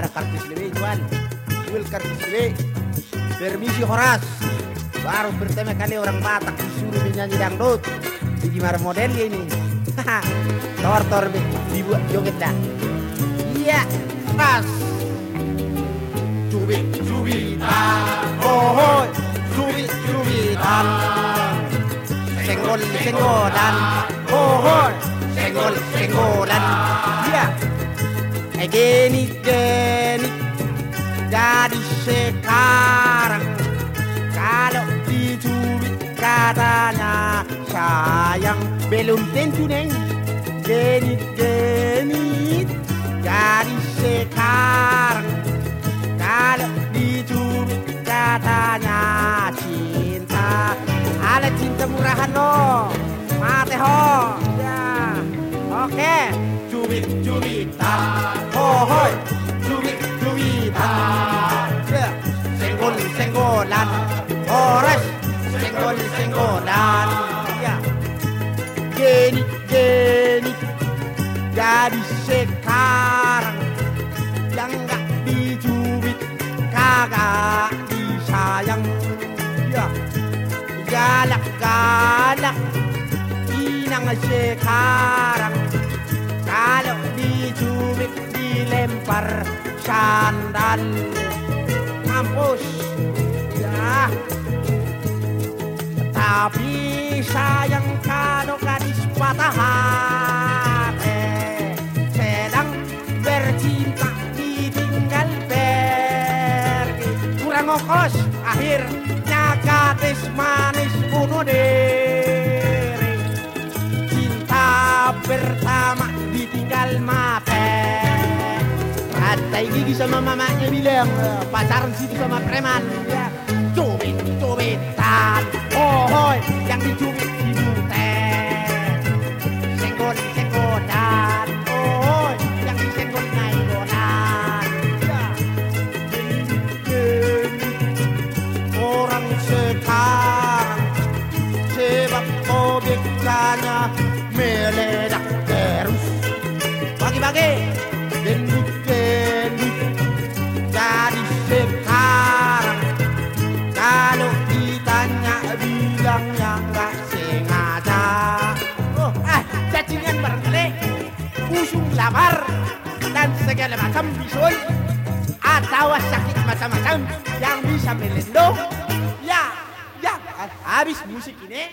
ada kartis lebih jual jual kartis lebih permisi Horas. Baru pertama kali orang Batak disuruh menyanyi dangdut. Gimana modelnya ini. Tor tor dibuat joget dah. Iya. Pas cubit cubitan oh cubit cubitan senggol senggolan oh oh senggol senggolan eh geni geni jadi sekarang. Kalau dicubit katanya sayang belum tentu neng. Genit genit jadi sekarang. Kalau dicubit katanya cinta ada cinta murahan lo mate ho. Ya. Oke. Cubit cubitan jadi sekarang yang gak dicubit kagak disayang. Ya galak galak inang sekarang. Kalau dicubit dilempar sandal mampus. Ya. Tapi sayang kalau ongkos akhirnya manis bunuh diri. Cinta pertama ditinggal mati Rantai gigi sama mamanya bilang pacaran situ sama preman. Ya cubit cubitan oh hoi yang dicubit bagi-bagi gendut gendut jadi sekarang kalau ditanya bilangnya nggak sengaja. Oh ah cacingan barangkali usung lapar dan segala macam bisul atau sakit macam-macam yang bisa melendung ya ya habis musik ini